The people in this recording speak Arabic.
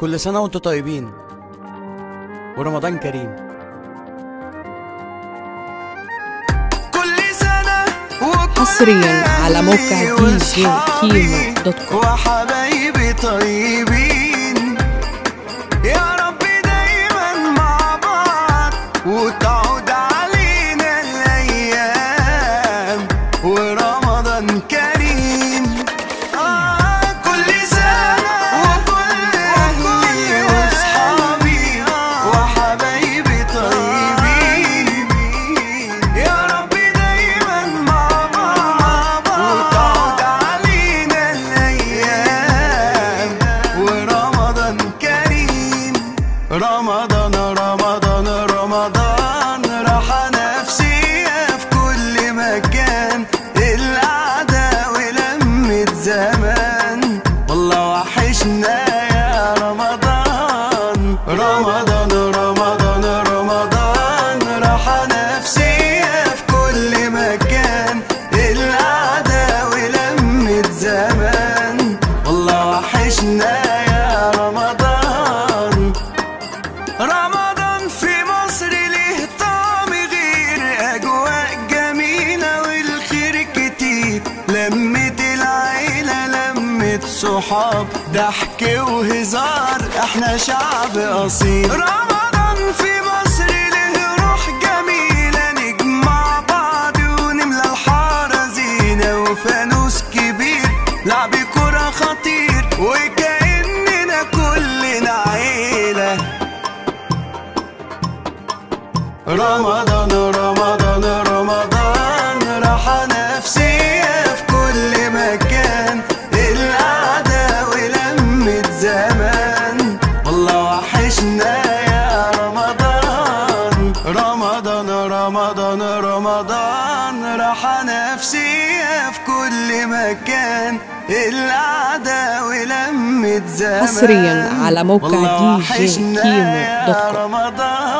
كل سنة وأنتم طيبين. ورمضان كريم. حصرياً على موقع دي جي كيمو dot com. وحبايبي طيبين. içine yaramadan Ramadan صحاب ضحك وهزار إحنا شعب أصيل. رمضان في مصر ليه روح جميلة نجمع بعض ونملى الحارة زينة وفانوس كبير. لعب كرة خطير وكأننا كلنا عيلة. رمضان رمضان رمضان. رمضان رمضان رمضان راحة نفسية في كل مكان القعدة ولمة زمان حصرياً على موقع دي جي كيمو dot com. رمضان